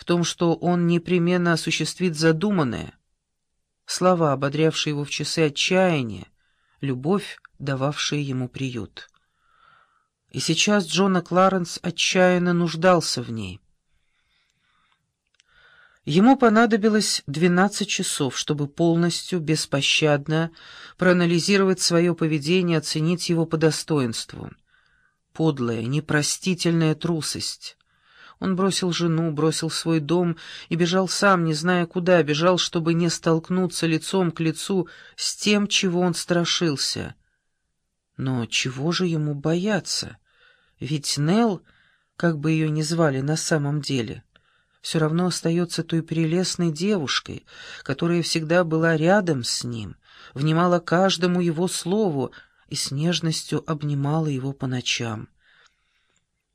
в том, что он непременно осуществит задуманное. Слова, ободрявшие его в часы отчаяния, любовь, дававшая ему приют. И сейчас Джона Кларенс отчаянно нуждался в ней. Ему понадобилось двенадцать часов, чтобы полностью, беспощадно проанализировать свое поведение, оценить его по достоинству. Подлая, непростительная трусость. Он бросил жену, бросил свой дом и бежал сам, не зная куда, бежал, чтобы не столкнуться лицом к лицу с тем, чего он страшился. Но чего же ему бояться? Ведь Нелл, как бы ее ни звали на самом деле, все равно остается той прелестной девушкой, которая всегда была рядом с ним, внимала каждому его слову и с нежностью обнимала его по ночам.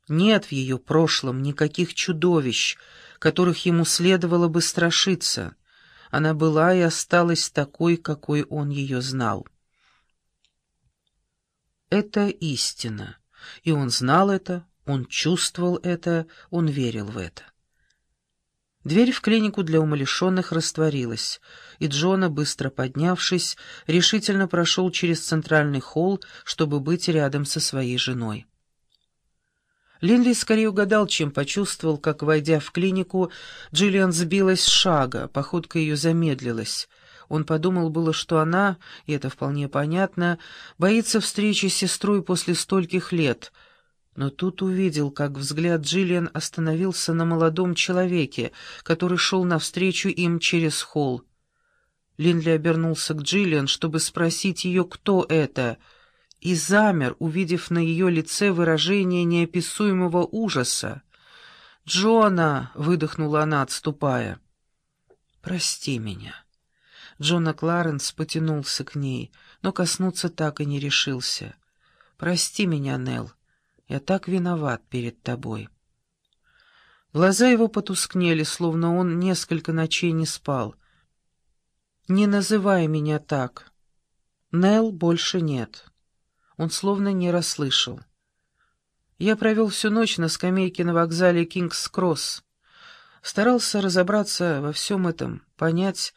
Нет в ее прошлом никаких чудовищ, которых ему следовало бы страшиться. Она была и осталась такой, какой он ее знал. Это истина. И он знал это, он чувствовал это, он верил в это. Дверь в клинику для умалишенных растворилась, и Джона, быстро поднявшись, решительно прошел через центральный холл, чтобы быть рядом со своей женой. Линли скорее угадал, чем почувствовал, как, войдя в клинику, Джиллиан сбилась с шага, походка ее замедлилась. Он подумал было, что она, и это вполне понятно, боится встречи с сестрой после стольких лет. Но тут увидел, как взгляд Джиллиан остановился на молодом человеке, который шел навстречу им через холл. Линли обернулся к Джиллиан, чтобы спросить ее, кто это, и замер, увидев на ее лице выражение неописуемого ужаса. «Джона!» — выдохнула она, отступая. «Прости меня». Джона Кларенс потянулся к ней, но коснуться так и не решился. «Прости меня, Нелл, я так виноват перед тобой». Глаза его потускнели, словно он несколько ночей не спал. «Не называй меня так. Нелл больше нет». Он словно не расслышал. Я провел всю ночь на скамейке на вокзале Кингс-Кросс. Старался разобраться во всем этом, понять,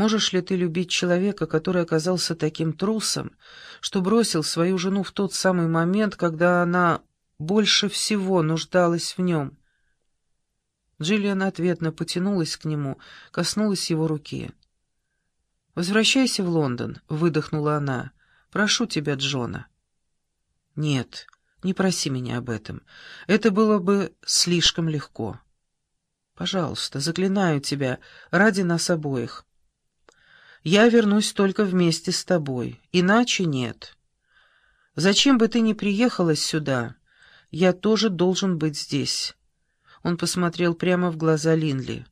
Можешь ли ты любить человека, который оказался таким трусом, что бросил свою жену в тот самый момент, когда она больше всего нуждалась в нем? Джиллиан ответно потянулась к нему, коснулась его руки. «Возвращайся в Лондон», — выдохнула она. «Прошу тебя, Джона». «Нет, не проси меня об этом. Это было бы слишком легко. Пожалуйста, заклинаю тебя, ради нас обоих». Я вернусь только вместе с тобой, иначе нет. Зачем бы ты ни приехала сюда, я тоже должен быть здесь». Он посмотрел прямо в глаза Линли.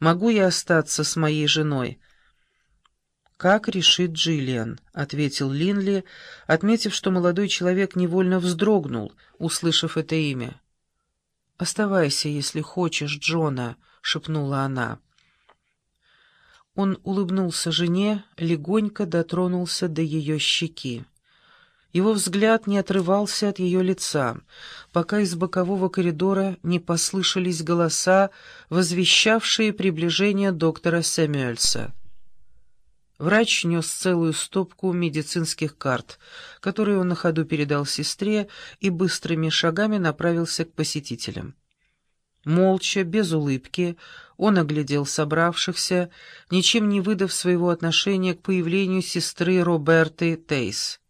«Могу я остаться с моей женой?» «Как решит Джиллиан», — ответил Линли, отметив, что молодой человек невольно вздрогнул, услышав это имя. «Оставайся, если хочешь, Джона», — шепнула она. Он улыбнулся жене, легонько дотронулся до ее щеки. Его взгляд не отрывался от ее лица, пока из бокового коридора не послышались голоса, возвещавшие приближение доктора Сэмюэльса. Врач нес целую стопку медицинских карт, которые он на ходу передал сестре и быстрыми шагами направился к посетителям. Молча, без улыбки, он оглядел собравшихся, ничем не выдав своего отношения к появлению сестры Роберты Тейс.